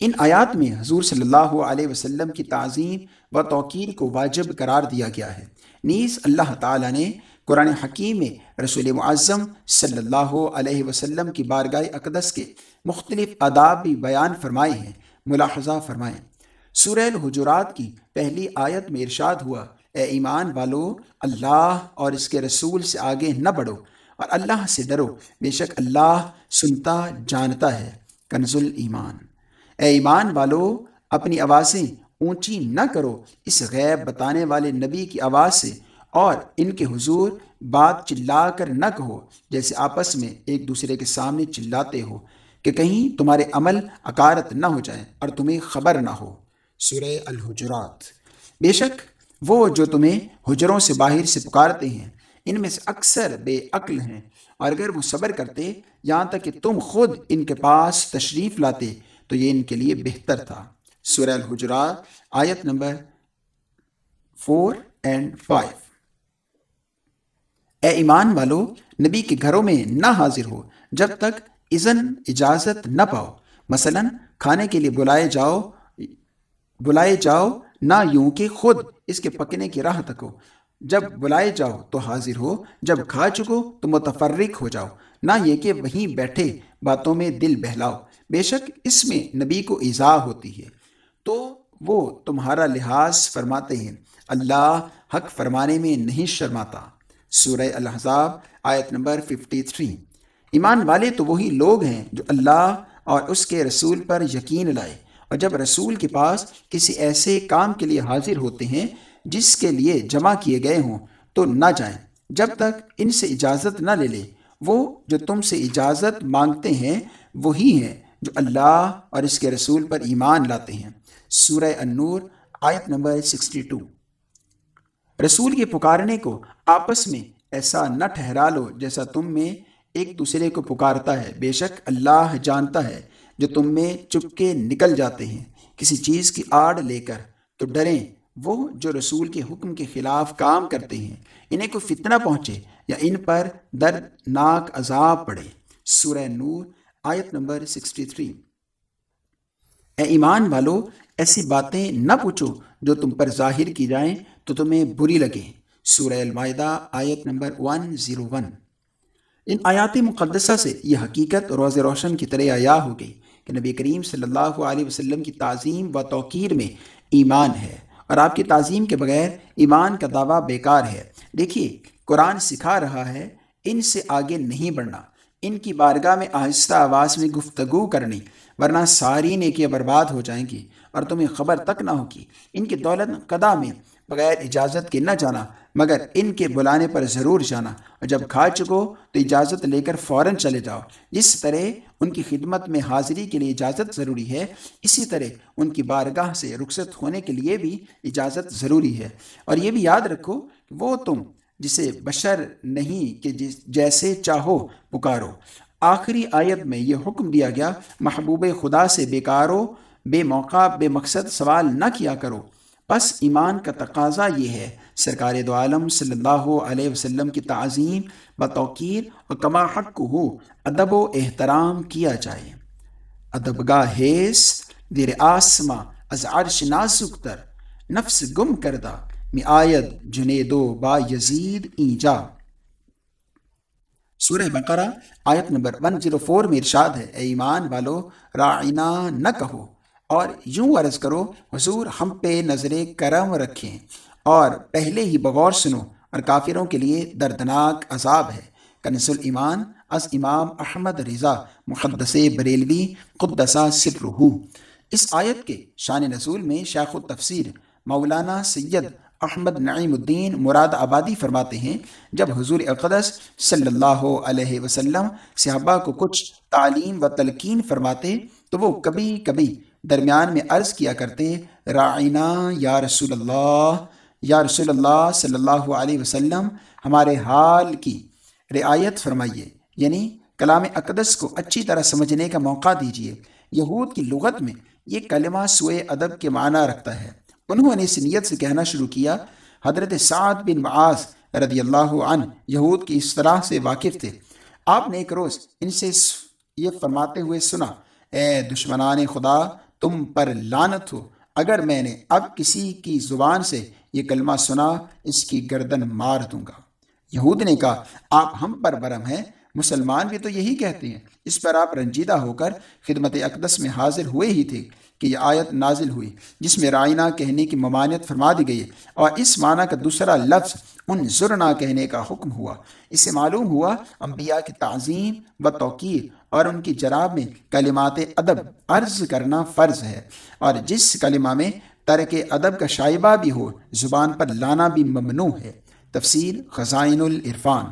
ان آیات میں حضور صلی اللہ علیہ وسلم کی تعظیم و توقیر کو واجب قرار دیا گیا ہے۔ نیز اللہ تعالیٰ نے قرآن حکیم میں رسول معظم صلی اللہ علیہ وسلم کی بارگاہ اقدس کے مختلف آداب بھی بیان فرمائے ہیں، ملاحظہ فرمائیں سورہ الحجرات کی پہلی آیت میں ارشاد ہوا، اے ایمان والو، اللہ اور اس کے رسول سے آگے نہ بڑھو اور اللہ سے ڈرو، بے شک اللہ سنتا جانتا ہے، کنز ایمان اے ایمان والو، اپنی آوازیں اونچی نہ کرو اس غیب بتانے والے نبی کی آواز سے، اور ان کے حضور بات چلا کر نہ کہو جیسے آپس میں ایک دوسرے کے سامنے چلاتے ہو، کہ کہیں تمہارے عمل اکارت نہ ہو جائیں اور تمہیں خبر نہ ہو۔ سورہ الحجرات۔ بے شک وہ جو تمہیں حجروں سے باہر سے پکارتے ہیں، ان میں سے اکثر بے عقل ہیں۔ اور اگر وہ صبر کرتے، یہاں تک کہ تم خود ان کے پاس تشریف لاتے، تو یہ ان کے لیے بہتر تھا۔ سورہ الحجرات آیت نمبر فور اینڈ فائیو۔ اے ایمان والو، نبی کے گھروں میں نہ حاضر ہو، جب تک اذن اجازت نہ پاؤ۔ مثلا، کھانے کے لیے بلائے جاؤ بلائے جاؤ، نہ یوں کہ خود اس کے پکنے کی راہ تکو جب بلائے جاؤ تو حاضر ہو، جب کھا چکو تو متفرق ہو جاؤ۔ نہ یہ کہ وہیں بیٹھے باتوں میں دل بہلاؤ۔ بے شک اس میں نبی کو ایزا ہوتی ہے۔ تو وہ تمہارا لحاظ فرماتے ہیں۔ اللہ حق فرمانے میں نہیں شرماتا۔ سورہ الحضاب آیت نمبر 53 ایمان والے تو وہی لوگ ہیں جو اللہ اور اس کے رسول پر یقین لائے۔ اور جب رسول کے پاس کسی ایسے کام کے لیے حاضر ہوتے ہیں جس کے لیے جمع کیے گئے ہوں تو نہ جائیں۔ جب تک ان سے اجازت نہ لے لے، وہ جو تم سے اجازت مانگتے ہیں وہی ہیں جو اللہ اور اس کے رسول پر ایمان لاتے ہیں۔ سورہ النور، آیت نمبر 62 رسول کے پکارنے کو آپس میں ایسا نہ ٹھہرا لو جیسا تم میں ایک دوسرے کو پکارتا ہے۔ بے شک اللہ جانتا ہے جو تم میں چپکے نکل جاتے ہیں۔ کسی چیز کی آڑ لے کر تو ڈریں۔ وہ جو رسول کے حکم کے خلاف کام کرتے ہیں، انہیں کوئی فتنہ پہنچے یا ان پر دردناک عذاب پڑے۔ سورہ نور، آیت نمبر 63 اے ایمان والو، ایسی باتیں نہ پوچھو جو تم پر ظاہر کی جائیں تو تمہیں بری لگے سورہ المائدہ، آیت نمبر 101 ان آیات مقدسہ سے یہ حقیقت روز روشن کی طرح آیا ہو گئی کہ نبی کریم صلی اللہ علیہ وسلم کی تعظیم و توقیر میں ایمان ہے اور آپ کی تعظیم کے بغیر ایمان کا دعویٰ بیکار ہے۔ دیکھیے، قرآن سکھا رہا ہے، ان سے آگے نہیں بڑھنا۔ ان کی بارگاہ میں آہستہ آواز میں گفتگو کرنی، ورنہ ساری نیکیاں برباد ہو جائیں گی اور تمہیں خبر تک نہ ہوگی۔ ان کی دولت قدا میں بغیر اجازت کے نہ جانا، مگر ان کے بلانے پر ضرور جانا۔ اور جب کھا چکو تو اجازت لے کر فوراً چلے جاؤ۔ جس طرح ان کی خدمت میں حاضری کے لیے اجازت ضروری ہے، اسی طرح ان کی بارگاہ سے رخصت ہونے کے لیے بھی اجازت ضروری ہے۔ اور یہ بھی یاد رکھو کہ وہ تم جسے بشر نہیں کہ جیسے چاہو پکارو۔ آخری آیت میں یہ حکم دیا گیا، محبوب خدا سے بیکارو، بے موقع، بے مقصد سوال نہ کیا کرو۔ پس ایمان کا تقاضا یہ ہے، سرکار دو عالم صلی اللہ علیہ وسلم کی تعظیم و توقیر اور کما حق کو ہو ادب و احترام کیا جائے۔ ادب گاہ حیث، دیر آسما از عرش نازک تر، نفس گم کردہ۔ می آید جنیدو با یزید اینجا سورہ بقرہ آیت نمبر 104 میں ارشاد ہے، اے ایمان والو رائنا نہ کہو اور یوں عرض کرو، حضور ہم پہ نظر کرم رکھیں اور پہلے ہی بغور سنو اور کافروں کے لیے دردناک عذاب ہے. کنس الایمان، از امام احمد رضا، مقدس بریلوی قدسہ سرہو اس آیت کے شان نزول میں شیخ التفسیر مولانا سید احمد نعیم الدین مراد آبادی فرماتے ہیں جب حضور اقدس صلی اللہ علیہ وسلم صحابہ کو کچھ تعلیم و تلقین فرماتے تو وہ کبھی کبھی درمیان میں عرض کیا کرتے رائنا یا رسول اللہ یا رسول اللہ صلی اللہ علیہ وسلم، ہمارے حال کی رعایت فرمائیے. یعنی کلام اقدس کو اچھی طرح سمجھنے کا موقع دیجیے۔ یہود کی لغت میں یہ کلمہ سوئے ادب کے معنی رکھتا ہے۔ انہوں نے اس نیت سے کہنا شروع کیا، حضرت سعد بن معاذ رضی اللہ عنہ یہود کی اس طرح سے واقف تھے۔ آپ نے ایک روز ان سے یہ فرماتے ہوئے سنا، اے دشمنان خدا، تم پر لانت ہو۔ اگر میں نے اب کسی کی زبان سے یہ کلمہ سنا، اس کی گردن مار دوں گا۔ یہود نے کہا، آپ ہم پر برم ہیں، مسلمان بھی تو یہی کہتے ہیں۔ اس پر آپ رنجیدہ ہو کر خدمت اقدس میں حاضر ہوئے ہی تھے۔ کہ یہ آیت نازل ہوئی، جس میں رائنہ کہنے کی ممانعت فرما دی گئی اور اس معنی کا دوسرا لفظ ان ذرنا کہنے کا حکم ہوا۔ اس سے معلوم ہوا انبیاء کی تعظیم و توقیر اور ان کی جراب میں کلمات ادب عرض کرنا فرض ہے اور جس کلمہ میں ترک ادب کا شائبہ بھی ہو، زبان پر لانا بھی ممنوع ہے۔ تفسیر خزائن العرفان۔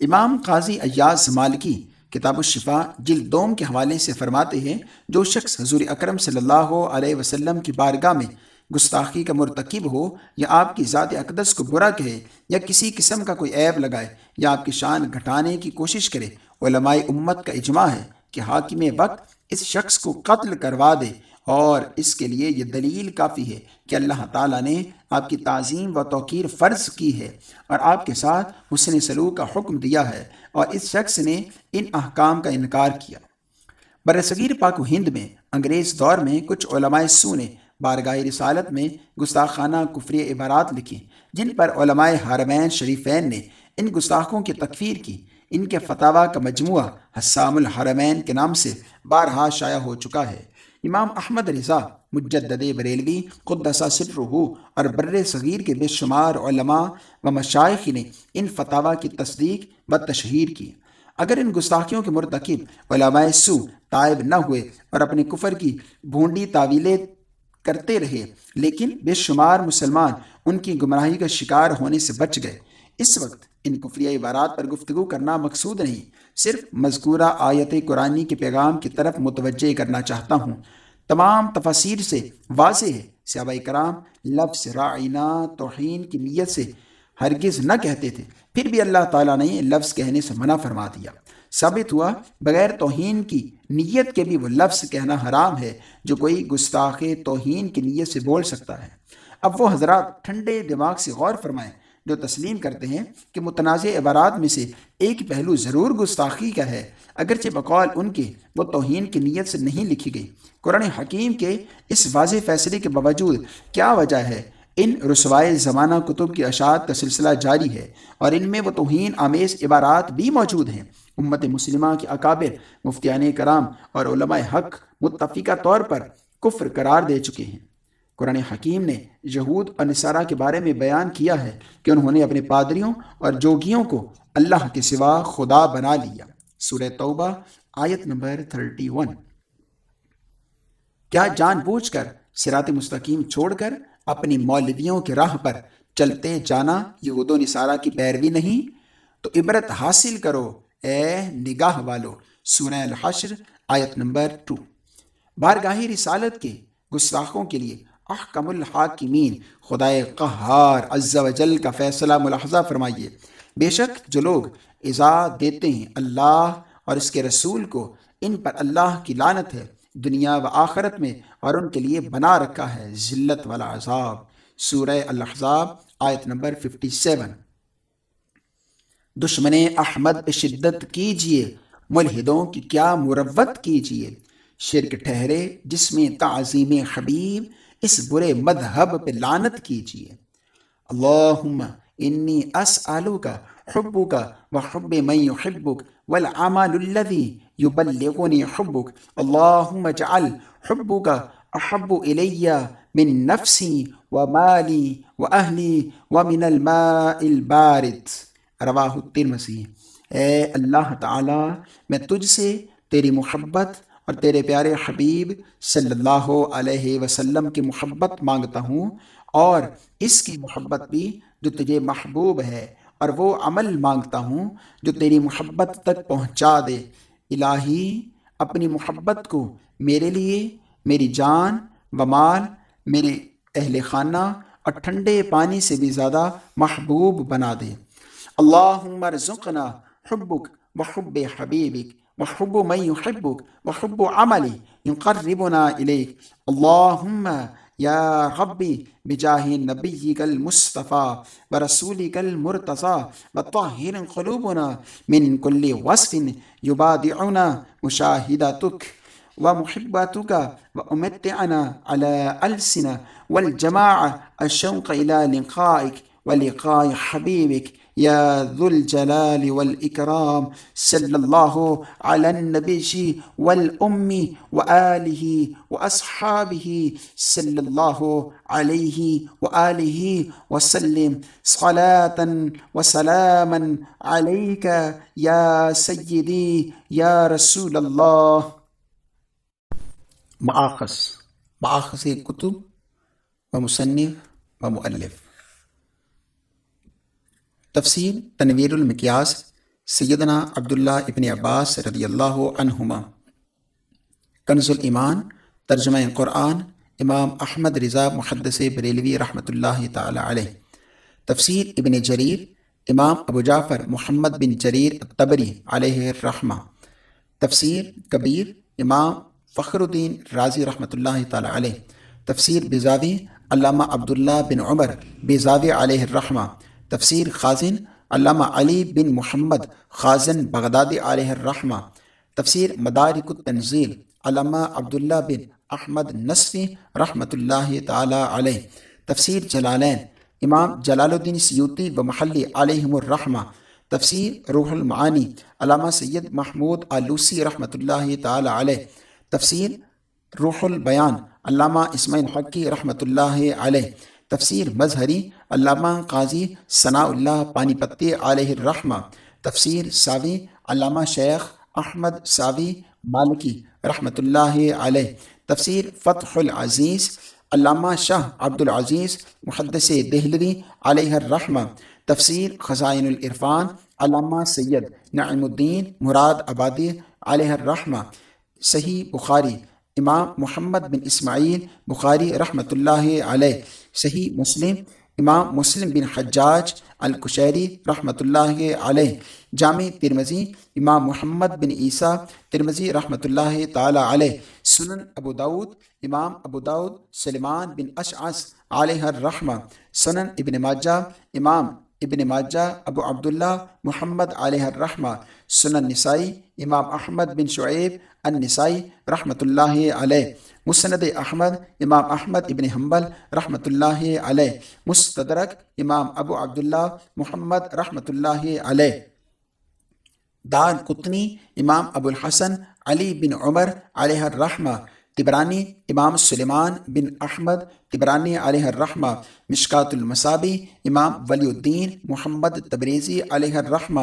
امام قاضی ایاز مالکی کتاب الشفا جلد دوم کے حوالے سے فرماتے ہیں، جو شخص حضور اکرم صلی اللہ علیہ وسلم کی بارگاہ میں گستاخی کا مرتکب ہو یا آپ کی ذات اقدس کو برا کہے یا کسی قسم کا کوئی عیب لگائے یا آپ کی شان گھٹانے کی کوشش کرے، علماء امت کا اجماع ہے کہ حاکم وقت اس شخص کو قتل کروا دے اور اس کے لیے یہ دلیل کافی ہے کہ اللہ تعالیٰ نے آپ کی تعظیم و توقیر فرض کی ہے اور آپ کے ساتھ حسن سلوک کا حکم دیا ہے اور اس شخص نے ان احکام کا انکار کیا۔ بر صغیر پاک و ہند میں، انگریز دور میں کچھ علماء سو نے بارگاہ رسالت میں گستاخانہ کفری عبارات لکھی جن پر علماء حرمین شریفین نے ان گستاخوں کی تکفیر کی۔ ان کے فتح کا مجموعہ حسام الحرمین کے نام سے بارہا شائع ہو چکا ہے۔ امام احمد رضا مجدد بریلوی قدسہ سرہ اور بر صغیر کے بے شمار علماء و مشائق نے ان فتح کی تصدیق و تشہیر کی۔ اگر ان گستاخیوں کے مرتکب علماء سو طائب نہ ہوئے اور اپنے کفر کی بھونڈی تعویلیں کرتے رہے، لیکن بے شمار مسلمان ان کی گمراہی کا شکار ہونے سے بچ گئے۔ اس وقت ان کفریہ عبارات پر گفتگو کرنا مقصود نہیں۔ صرف مذکورہ آیت قرآنی کے پیغام کی طرف متوجہ کرنا چاہتا ہوں۔ تمام تفاصیر سے واضح ہے۔ صحابہ کرام لفظ رائنا توہین کی نیت سے ہرگز نہ کہتے تھے۔ پھر بھی اللہ تعالیٰ نے لفظ کہنے سے منع فرما دیا۔ ثابت ہوا، بغیر توہین کی نیت کے بھی وہ لفظ کہنا حرام ہے جو کوئی گستاخ توہین کی نیت سے بول سکتا ہے۔ اب وہ حضرات ٹھنڈے دماغ سے غور فرمائیں۔ جو تسلیم کرتے ہیں کہ متنازع عبارات میں سے ایک پہلو ضرور گستاخی کا ہے۔ اگرچہ بقول ان کے وہ توہین کی نیت سے نہیں لکھی گئی، قرآن حکیم کے اس واضح فیصلے کے باوجود کیا وجہ ہے؟ ان رسوائے زمانہ کتب کی اشاعت کا سلسلہ جاری ہے اور ان میں وہ توہین آمیز عبارات بھی موجود ہیں۔ امت مسلمہ کے اکابر، مفتیان کرام اور علماء حق متفقہ طور پر کفر قرار دے چکے ہیں۔ قرآن حکیم نے یہود اور نصارہ کے بارے میں بیان کیا ہے کہ انہوں نے اپنے پادریوں اور جوگیوں کو اللہ کے سوا خدا بنا لیا۔ سورہ توبہ، آیت نمبر 31 کیا جان بوجھ کر سرات مستقیم چھوڑ کر اپنی مولویوں کے راہ پر چلتے جانا یہود و نصارہ کی پیروی نہیں؟ تو عبرت حاصل کرو اے نگاہ والو۔ سورہ الحشر، آیت نمبر 2 بارگاہی رسالت کے گستاخوں کے لیے احکم الحاکمین خدائے قہار عز و جل کا فیصلہ ملاحظہ فرمائیے۔ بے شک جو لوگ ازا دیتے ہیں اللہ اور اس کے رسول کو، ان پر اللہ کی لانت ہے، دنیا و آخرت میں اور ان کے لیے بنا رکھا ہے ذلت والا عذاب۔ سورہ الحضاب آیت نمبر 57 دشمن احمد پہ شدت کیجیے، ملحدوں کی کیا مروت کیجیے۔ شرک ٹھہرے جس میں تعظیم حبیب اس برے مذہب پہ لانت کیجیے۔ اللہم انی اسألوکا حبوکا وحب من يحبک والعمال الذي يبلغني حبک۔ اللہم اجعل حبوکا احب الی من نفسی ومالی واہلی ومن الماء البارد۔ رواہ الترمسی اے اللہ تعالی، میں تجھ سے تیری محبت اور تیرے پیارے حبیب صلی اللہ علیہ وسلم کی محبت مانگتا ہوں اور اس کی محبت بھی جو تجھے محبوب ہے اور وہ عمل مانگتا ہوں جو تیری محبت تک پہنچا دے۔ الہی، اپنی محبت کو میرے لیے، میری جان و مال، میرے اہل خانہ اور ٹھنڈے پانی سے بھی زیادہ محبوب بنا دے۔ اللہم رزقنا حبک وحب حبیبک۔ وحب من يحبك، وحب عملي يقربنا إليك. اللهم يا ربي بجاه نبيك المصطفى ورسولك المرتضى وطهر قلوبنا من كل وصف يبادعنا مشاهدتك ومحبتك وأمتعنا على ألسنة والجماعة الشوق إلى لقائك ولقاء حبيبك. یا ذو الجلال والاکرام صلی اللہ علی النبی والام وآلہ واصحابہ صلی اللہ علیہ وآلہ وسلم صلاة وسلاما علیک یا سیدی یا رسول اللہ معاخص معاخص کتب و مصنف و مؤلف۔ تفسیر تنویر المکیاس سیدنا عبداللہ ابن عباس رضی اللہ عنہما۔ کنز الایمان، ترجمہ قرآن، امام احمد رضا محدث بریلوی رحمۃ اللہ تعالی علیہ۔ تفسیر ابن جریر، امام ابو جعفر محمد بن جریر الطبری علیہ الرحمہ۔ تفسیر کبیر، امام فخر الدین راضی رحمۃ اللہ تعالی علیہ۔ تفسیر بزاوی، علامہ عبداللہ بن عمر بزاوی علیہ الرحمہ۔ تفسیر خازن علامہ علی بن محمد خازن بغدادی علیہ الرحمہ۔ تفسیر مدارک التنزیل علامہ عبداللہ بن احمد نصفی رحمۃ اللہ تعالی علیہ۔ تفسیر جلالین، امام جلال الدین سیوتی و محلی علیہم الرحمہ۔ تفسیر روح المعانی، علامہ سید محمود آلوسی رحمۃ اللہ تعالی علیہ۔ تفسیر روح البیان، علامہ اسماعیل حقی رحمۃ اللہ علیہ۔ تفسیر مظہری علامہ قاضی ثناء اللہ پانی پتی علیہ الرحمہ، تفسیر ساوی علامہ شیخ احمد ساوی مالکی رحمۃ اللہ علیہ، تفسیر فتح العزیز علامہ شاہ عبد العزیز محدث دہلوی علیہ الرحمہ، تفسیر خزائن العرفان علامہ سید نعیم الدین مراد آبادی علیہ الرحمہ، صحیح بخاری امام محمد بن اسماعیل بخاری رحمۃ اللہ علیہ، صحیح مسلم، امام مسلم بن حجاج الکشیری رحمۃ اللہ علیہ، جامع ترمزی امام محمد بن عیسیٰ ترمزی رحمۃ اللہ تعالی علیہ، سنن ابو داود، امام ابو داود سلمان بن اشعث علیہ الرحمہ، سنن ابن ماجہ، امام ابن ماجہ، ابو عبداللہ محمد علیہ الرحمہ، سنن نسائی، امام احمد بن شعیب النسائی رحمۃ اللہ علیہ، مسند احمد، امام احمد ابن حنبل رحمۃ اللہ علیہ، مستدرک امام ابو عبداللہ محمد رحمۃ اللہ علیہ۔ دار قطنی امام ابو الحسن علی بن عمر علیہ الرحمہ تبرانی امام سلیمان بن احمد، تبرانی علیہ الرحمہ، مشکات المصابی، امام ولی الدین محمد تبریزی علیہ الرحمہ،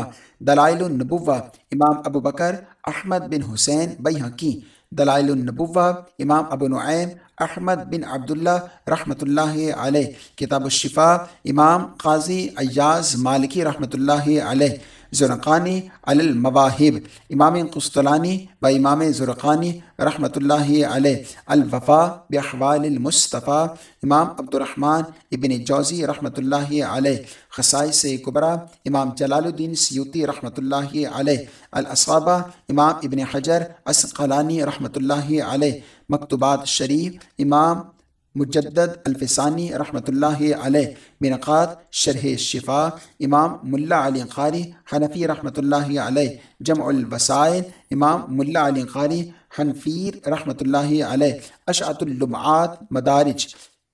دلائل النبوہ، امام ابو بکر، احمد بن حسین بیحقی دلائل النبوہ، امام ابو نعیم، احمد بن عبداللہ رحمۃ اللہ علیہ، کتاب الشفا امام قاضی ایاز مالکی رحمۃ اللہ علیہ زرقانی المواہب، امام قسطلانی و امام زرقانی رحمۃ اللہ علیہ، الوفا بحوال المصطفیٰ، امام عبد الرحمن ابن جوزی رحمۃ اللہ علیہ خصائص قبرا امام جلال الدین سیوتی رحمۃ اللہ علیہ الاصابہ امام ابن حجر اسقلانی رحمۃ اللہ علیہ، مکتوبات شریف، امام مجدد الفسانی رحمۃ اللہ علیہ منقات شرح شفا، امام ملا علی قاری، حنفی رحمۃ اللہ علیہ، جمع الوسائل، امام ملا علی قاری حنفیر رحمۃ اللہ علیہ اشعت اللمعات، مدارج۔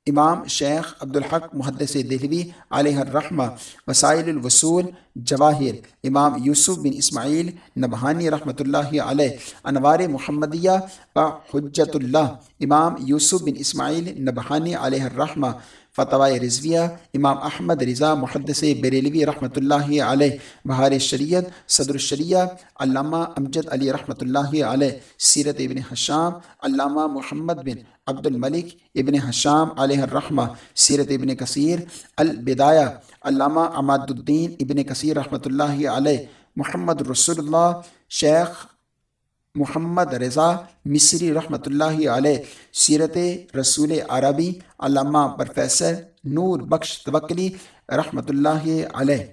امام شیخ عبدالحق محدث دہلوی علیہ الرحمہ وسائل الوصول جواہر، امام یوسف بن اسماعیل نبہانی رحمۃ اللہ علیہ، انوار محمدیہ و حجت اللہ، امام یوسف بن اسماعیل نبہانی علیہ الرحمہ فتح رضویہ، امام احمد رضا محدث بریلوی رحمۃ اللہ علیہ، بہار شریعت، صدر الشریعہ، علامہ امجد علی رحمۃ اللہ علیہ، سیرت ابن حشام، علامہ محمد بن عبد الملک ابن حشام علیہ الرحمہ، سیرت ابن کثیر البدایہ، علامہ عماد الدین ابن کثیر رحمۃ اللہ علیہ، محمد رسول اللہ، شیخ محمد رضا مصری رحمۃ اللہ علیہ، سیرت رسول عربی، علامہ پروفیسر نور بخش توکلی رحمۃ اللہ علیہ۔